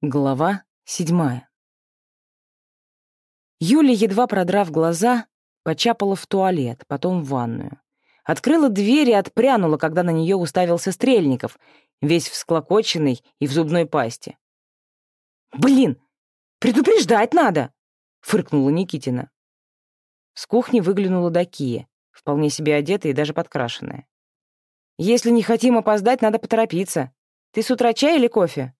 Глава седьмая. Юля, едва продрав глаза, почапала в туалет, потом в ванную. Открыла дверь и отпрянула, когда на нее уставился Стрельников, весь всклокоченный и в зубной пасти. «Блин, предупреждать надо!» — фыркнула Никитина. С кухни выглянула Дакия, вполне себе одетая и даже подкрашенная. «Если не хотим опоздать, надо поторопиться. Ты с утра чай или кофе?»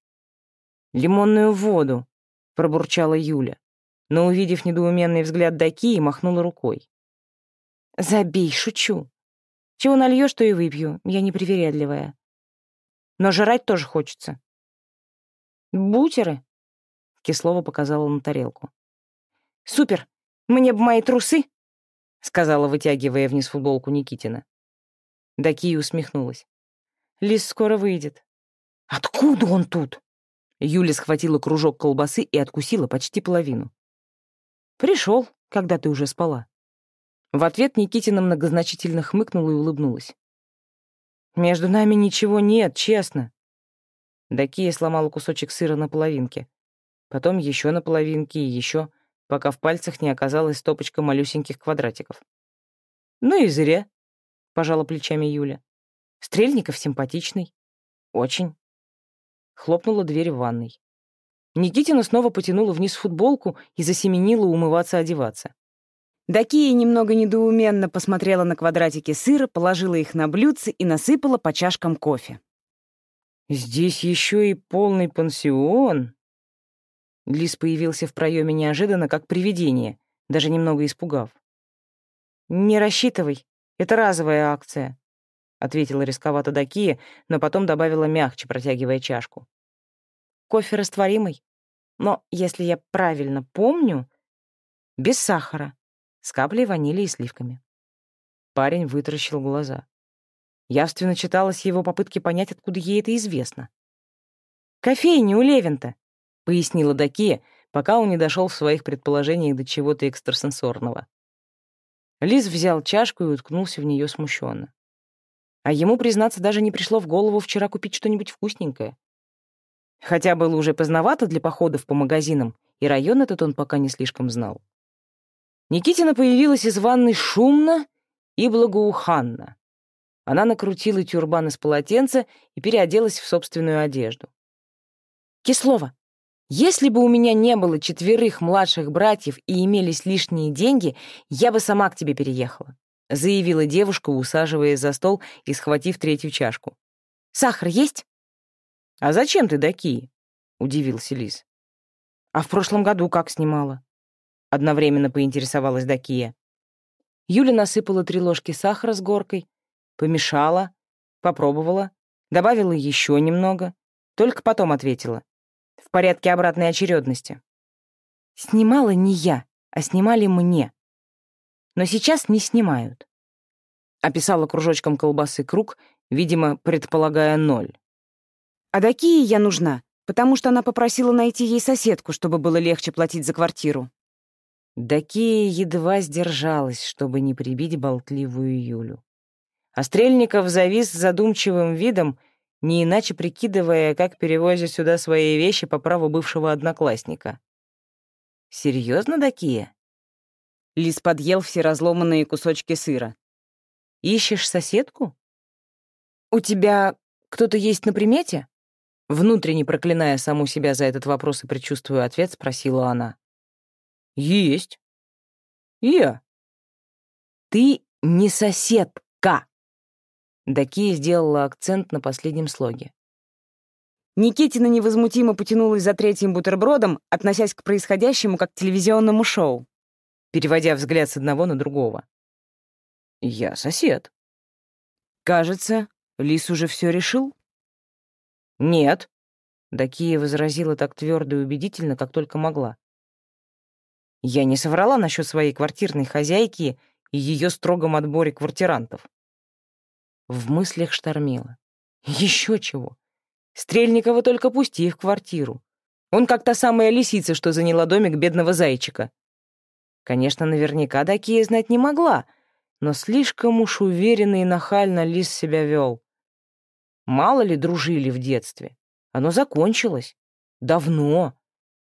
«Лимонную воду», — пробурчала Юля, но, увидев недоуменный взгляд Дакии, махнула рукой. «Забей, шучу. Чего нальешь, то и выпью, я непривередливая. Но жрать тоже хочется». «Бутеры?» — Кислова показала на тарелку. «Супер! Мне бы мои трусы!» — сказала, вытягивая вниз футболку Никитина. Дакия усмехнулась. «Лис скоро выйдет». «Откуда он тут?» Юля схватила кружок колбасы и откусила почти половину. «Пришел, когда ты уже спала». В ответ Никитина многозначительно хмыкнула и улыбнулась. «Между нами ничего нет, честно». Дакия сломала кусочек сыра на половинке, потом еще на половинке и еще, пока в пальцах не оказалась стопочка малюсеньких квадратиков. «Ну и зря», — пожала плечами Юля. «Стрельников симпатичный. Очень». Хлопнула дверь в ванной. Никитина снова потянула вниз футболку и засеменила умываться-одеваться. Дакия немного недоуменно посмотрела на квадратики сыра, положила их на блюдце и насыпала по чашкам кофе. «Здесь еще и полный пансион!» Лис появился в проеме неожиданно, как привидение, даже немного испугав. «Не рассчитывай, это разовая акция. — ответила рисковато Дакия, но потом добавила мягче, протягивая чашку. «Кофе растворимый, но, если я правильно помню, без сахара, с каплей ванили и сливками». Парень вытаращил глаза. Явственно читалось его попытки понять, откуда ей это известно. «Кофейня у Левинта», — пояснила Дакия, пока он не дошел в своих предположениях до чего-то экстрасенсорного. Лиз взял чашку и уткнулся в нее смущенно. А ему, признаться, даже не пришло в голову вчера купить что-нибудь вкусненькое. Хотя было уже поздновато для походов по магазинам, и район этот он пока не слишком знал. Никитина появилась из ванной шумно и благоуханно. Она накрутила тюрбан из полотенца и переоделась в собственную одежду. «Кислова, если бы у меня не было четверых младших братьев и имелись лишние деньги, я бы сама к тебе переехала. — заявила девушка, усаживаясь за стол и схватив третью чашку. «Сахар есть?» «А зачем ты такие?» — удивился Лис. «А в прошлом году как снимала?» — одновременно поинтересовалась Дакия. Юля насыпала три ложки сахара с горкой, помешала, попробовала, добавила еще немного, только потом ответила. В порядке обратной очередности. «Снимала не я, а снимали мне», но сейчас не снимают. Описала кружочком колбасы круг, видимо, предполагая ноль. А Дакии я нужна, потому что она попросила найти ей соседку, чтобы было легче платить за квартиру. Дакия едва сдержалась, чтобы не прибить болтливую Юлю. А Стрельников завис с задумчивым видом, не иначе прикидывая, как перевозят сюда свои вещи по праву бывшего одноклассника. «Серьезно, Дакия?» Лис подъел все разломанные кусочки сыра. «Ищешь соседку?» «У тебя кто-то есть на примете?» Внутренне проклиная саму себя за этот вопрос и предчувствуя ответ, спросила она. «Есть. Я». «Ты не соседка!» Дакия сделала акцент на последнем слоге. Никитина невозмутимо потянулась за третьим бутербродом, относясь к происходящему как к телевизионному шоу переводя взгляд с одного на другого. «Я сосед». «Кажется, Лис уже все решил?» «Нет», — Дакия возразила так твердо и убедительно, как только могла. «Я не соврала насчет своей квартирной хозяйки и ее строгом отборе квартирантов». В мыслях штормило. Еще чего. Стрельникова только пусти в квартиру. Он как та самая лисица, что заняла домик бедного зайчика. Конечно, наверняка Дакия знать не могла, но слишком уж уверенно и нахально Лис себя вел. Мало ли дружили в детстве. Оно закончилось. Давно.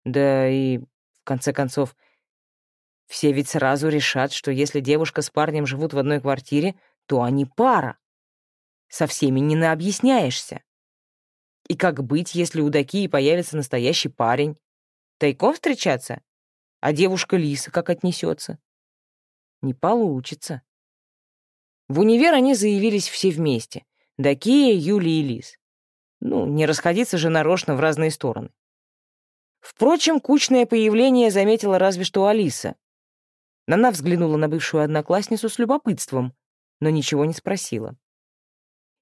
Да и, в конце концов, все ведь сразу решат, что если девушка с парнем живут в одной квартире, то они пара. Со всеми не наобъясняешься. И как быть, если у Дакии появится настоящий парень? Тайком встречаться? А девушка Лиса как отнесется? Не получится. В универ они заявились все вместе. Дакия, Юлия и Лис. Ну, не расходиться же нарочно в разные стороны. Впрочем, кучное появление заметила разве что Алиса. Она взглянула на бывшую одноклассницу с любопытством, но ничего не спросила.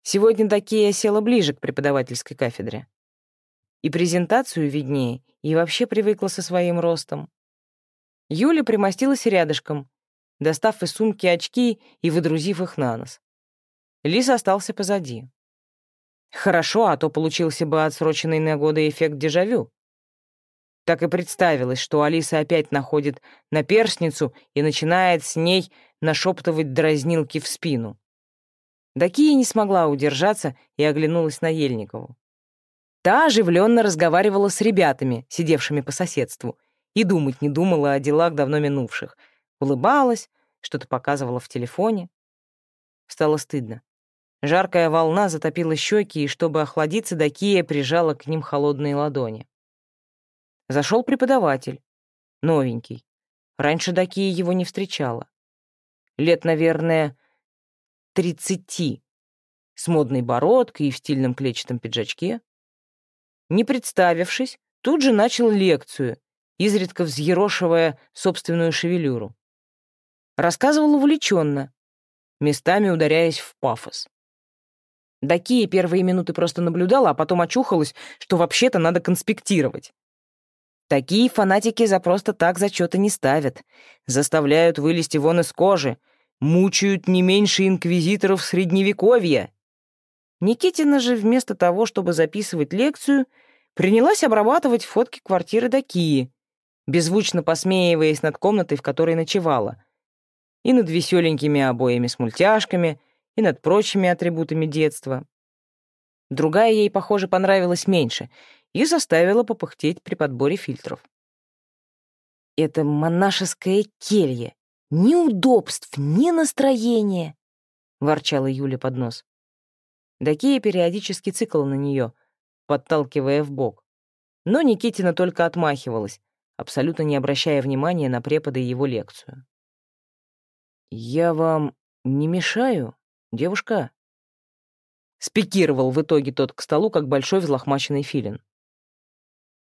Сегодня Дакия села ближе к преподавательской кафедре. И презентацию виднее, и вообще привыкла со своим ростом. Юля примостилась рядышком, достав из сумки очки и выдрузив их на нос. Лис остался позади. Хорошо, а то получился бы отсроченный на годы эффект дежавю. Так и представилось, что Алиса опять находит наперстницу и начинает с ней нашептывать дразнилки в спину. Дакия не смогла удержаться и оглянулась на Ельникову. Та оживленно разговаривала с ребятами, сидевшими по соседству, и думать не думала о делах давно минувших. Улыбалась, что-то показывала в телефоне. Стало стыдно. Жаркая волна затопила щеки, и, чтобы охладиться, Дакия прижала к ним холодные ладони. Зашел преподаватель. Новенький. Раньше Дакия его не встречала. Лет, наверное, тридцати, с модной бородкой и в стильном клетчатом пиджачке. Не представившись, тут же начал лекцию, изредка взъерошивая собственную шевелюру. Рассказывал увлеченно, местами ударяясь в пафос. Дакия первые минуты просто наблюдала, а потом очухалась, что вообще-то надо конспектировать. Такие фанатики за просто так зачеты не ставят. Заставляют вылезти вон из кожи, мучают не меньше инквизиторов Средневековья. Никитина же вместо того, чтобы записывать лекцию, принялась обрабатывать фотки квартиры Дакии, беззвучно посмеиваясь над комнатой, в которой ночевала, и над веселенькими обоями с мультяшками, и над прочими атрибутами детства. Другая ей, похоже, понравилась меньше и заставила попыхтеть при подборе фильтров. Это монашеская келья, ни удобств, ни настроения!» — ворчала Юля под нос. Дакия периодически цикла на нее, подталкивая в бок. Но Никитина только отмахивалась, абсолютно не обращая внимания на препода и его лекцию. «Я вам не мешаю, девушка?» Спикировал в итоге тот к столу, как большой взлохмаченный филин.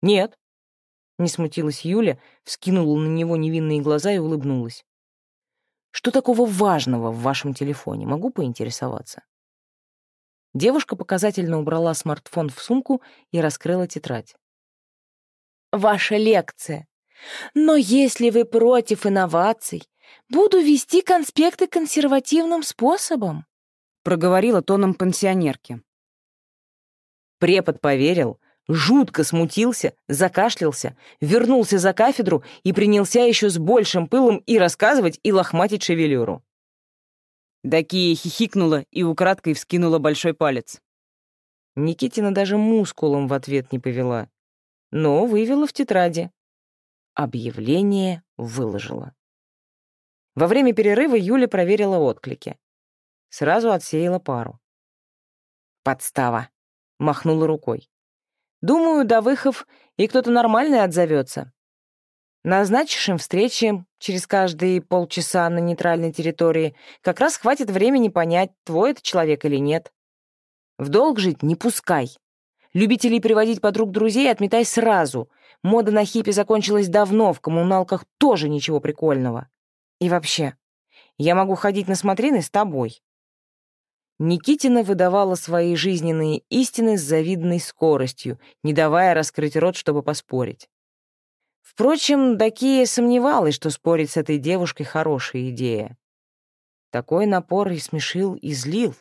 «Нет», — не смутилась Юля, вскинула на него невинные глаза и улыбнулась. Что такого важного в вашем телефоне? Могу поинтересоваться?» Девушка показательно убрала смартфон в сумку и раскрыла тетрадь. «Ваша лекция. Но если вы против инноваций, буду вести конспекты консервативным способом», проговорила тоном пенсионерки. Препод поверил, жутко смутился, закашлялся, вернулся за кафедру и принялся еще с большим пылом и рассказывать, и лохматить шевелюру. Дакия хихикнула и украдкой вскинула большой палец. Никитина даже мускулом в ответ не повела, но вывела в тетради. Объявление выложила. Во время перерыва Юля проверила отклики. Сразу отсеяла пару. «Подстава», — махнула рукой. Думаю, до выхов и кто-то нормальный отзовется. Назначишь им встречи через каждые полчаса на нейтральной территории. Как раз хватит времени понять, твой это человек или нет. В долг жить не пускай. Любителей приводить подруг друзей отметай сразу. Мода на хиппи закончилась давно, в коммуналках тоже ничего прикольного. И вообще, я могу ходить на смотрины с тобой. Никитина выдавала свои жизненные истины с завидной скоростью, не давая раскрыть рот, чтобы поспорить. Впрочем, Дакия сомневалась, что спорить с этой девушкой — хорошая идея. Такой напор и смешил, и злил.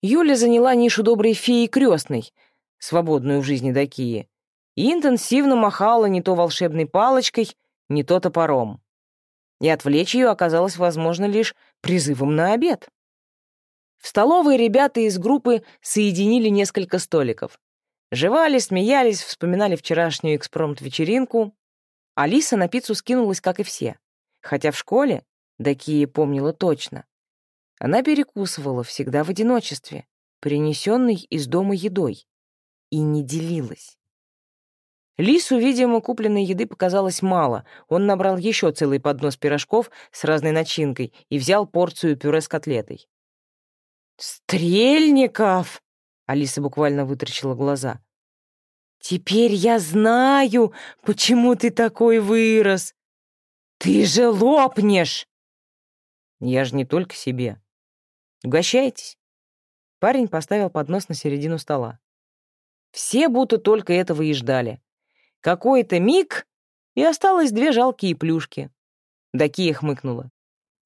Юля заняла нишу доброй феи крестной, свободную в жизни Дакии, и интенсивно махала не то волшебной палочкой, не то топором. И отвлечь ее оказалось возможно лишь призывом на обед. В столовой ребята из группы соединили несколько столиков. Жевали, смеялись, вспоминали вчерашнюю экспромт-вечеринку. Алиса на пиццу скинулась, как и все. Хотя в школе, Дакия помнила точно, она перекусывала всегда в одиночестве, принесенной из дома едой, и не делилась. Лису, видимо, купленной еды показалось мало. Он набрал еще целый поднос пирожков с разной начинкой и взял порцию пюре с котлетой. «Стрельников!» — Алиса буквально вытрачила глаза. «Теперь я знаю, почему ты такой вырос. Ты же лопнешь!» «Я же не только себе. Угощайтесь». Парень поставил поднос на середину стола. Все будто только этого и ждали. Какой-то миг, и осталось две жалкие плюшки. Дакия хмыкнула.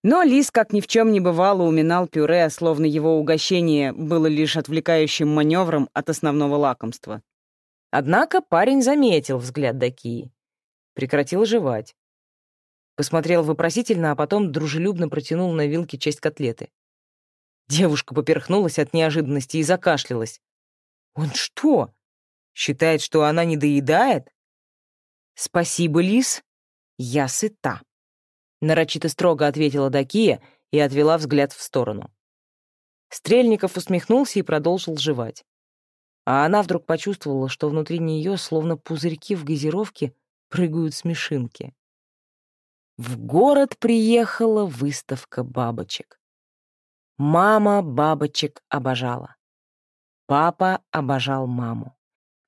Но Лис, как ни в чем не бывало, уминал пюре, словно его угощение было лишь отвлекающим маневром от основного лакомства. Однако парень заметил взгляд Дакии. Прекратил жевать. Посмотрел вопросительно, а потом дружелюбно протянул на вилке часть котлеты. Девушка поперхнулась от неожиданности и закашлялась. «Он что, считает, что она не доедает?» «Спасибо, Лис, я сыта», — нарочито строго ответила Дакия и отвела взгляд в сторону. Стрельников усмехнулся и продолжил жевать. А она вдруг почувствовала, что внутри нее, словно пузырьки в газировке, прыгают смешинки. В город приехала выставка бабочек. Мама бабочек обожала. Папа обожал маму.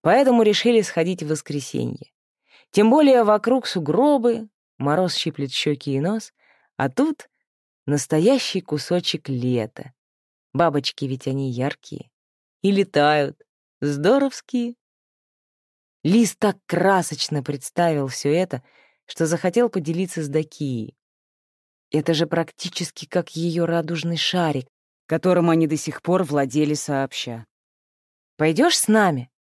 Поэтому решили сходить в воскресенье. Тем более вокруг сугробы, мороз щиплет щеки и нос, а тут настоящий кусочек лета. Бабочки ведь они яркие. И летают. Здоровские. Лис так красочно представил все это, что захотел поделиться с Дакией. Это же практически как ее радужный шарик, которым они до сих пор владели сообща. Пойдешь с нами?» —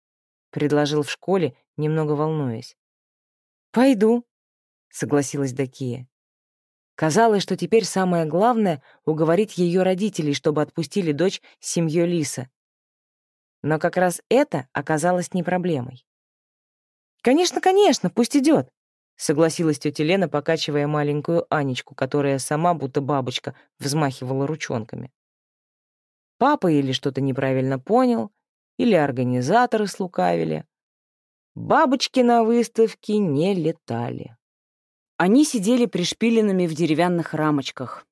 предложил в школе, немного волнуясь. «Пойду», — согласилась Дакия. Казалось, что теперь самое главное — уговорить ее родителей, чтобы отпустили дочь с семьей Лиса. Но как раз это оказалось не проблемой. «Конечно, конечно, пусть идет», — согласилась тетя Лена, покачивая маленькую Анечку, которая сама, будто бабочка, взмахивала ручонками. Папа или что-то неправильно понял, или организаторы слукавили. Бабочки на выставке не летали. Они сидели пришпиленными в деревянных рамочках,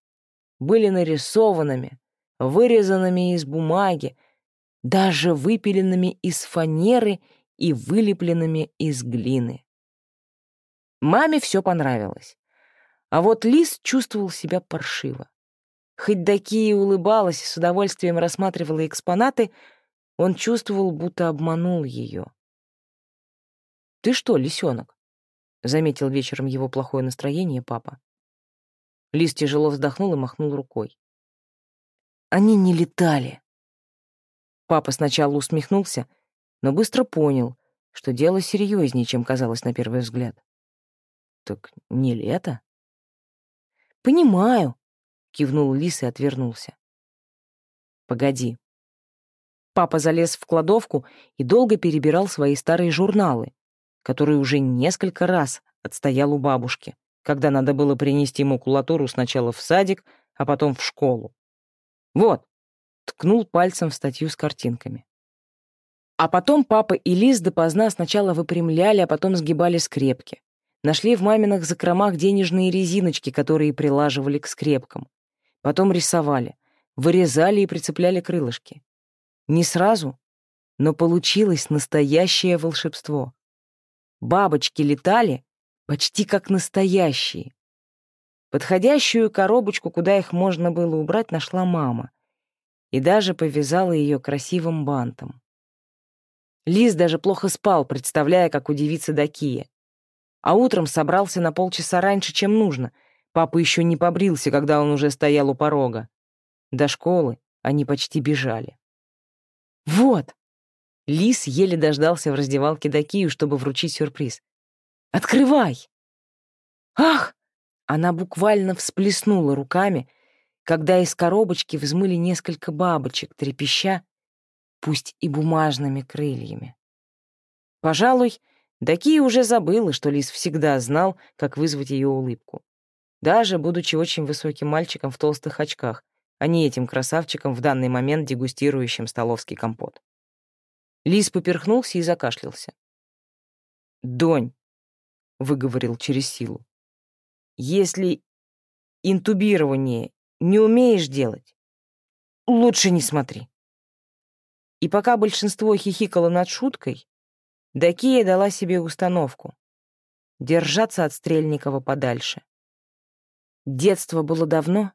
были нарисованными, вырезанными из бумаги, даже выпиленными из фанеры и вылепленными из глины. Маме все понравилось. А вот Лис чувствовал себя паршиво. Хоть Дакия улыбалась и с удовольствием рассматривала экспонаты, он чувствовал, будто обманул ее. «Ты что, лисенок?» — заметил вечером его плохое настроение папа. Лис тяжело вздохнул и махнул рукой. «Они не летали». Папа сначала усмехнулся, но быстро понял, что дело серьезнее, чем казалось на первый взгляд. «Так не лето?» «Понимаю», — кивнул Лис и отвернулся. «Погоди», Папа залез в кладовку и долго перебирал свои старые журналы, которые уже несколько раз отстоял у бабушки, когда надо было принести макулатуру сначала в садик, а потом в школу. Вот, ткнул пальцем в статью с картинками. А потом папа и Лиз допоздна сначала выпрямляли, а потом сгибали скрепки. Нашли в маминых закромах денежные резиночки, которые прилаживали к скрепкам. Потом рисовали, вырезали и прицепляли крылышки. Не сразу, но получилось настоящее волшебство. Бабочки летали почти как настоящие. Подходящую коробочку, куда их можно было убрать, нашла мама и даже повязала ее красивым бантом. Лиз даже плохо спал, представляя, как удивится Дакия. А утром собрался на полчаса раньше, чем нужно. Папа еще не побрился, когда он уже стоял у порога. До школы они почти бежали. «Вот!» Лис еле дождался в раздевалке Дакию, чтобы вручить сюрприз. «Открывай!» «Ах!» Она буквально всплеснула руками, когда из коробочки взмыли несколько бабочек, трепеща, пусть и бумажными крыльями. Пожалуй, Даки уже забыла, что Лис всегда знал, как вызвать ее улыбку. Даже будучи очень высоким мальчиком в толстых очках, а не этим красавчиком в данный момент дегустирующим столовский компот. Лис поперхнулся и закашлялся. «Донь», — выговорил через силу, — «если интубирование не умеешь делать, лучше не смотри». И пока большинство хихикало над шуткой, Дакия дала себе установку — держаться от Стрельникова подальше. Детство было давно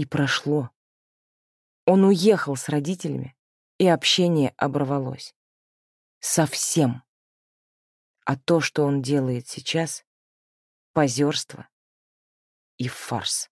и прошло. Он уехал с родителями, и общение оборвалось. Совсем. А то, что он делает сейчас — позерство и фарс.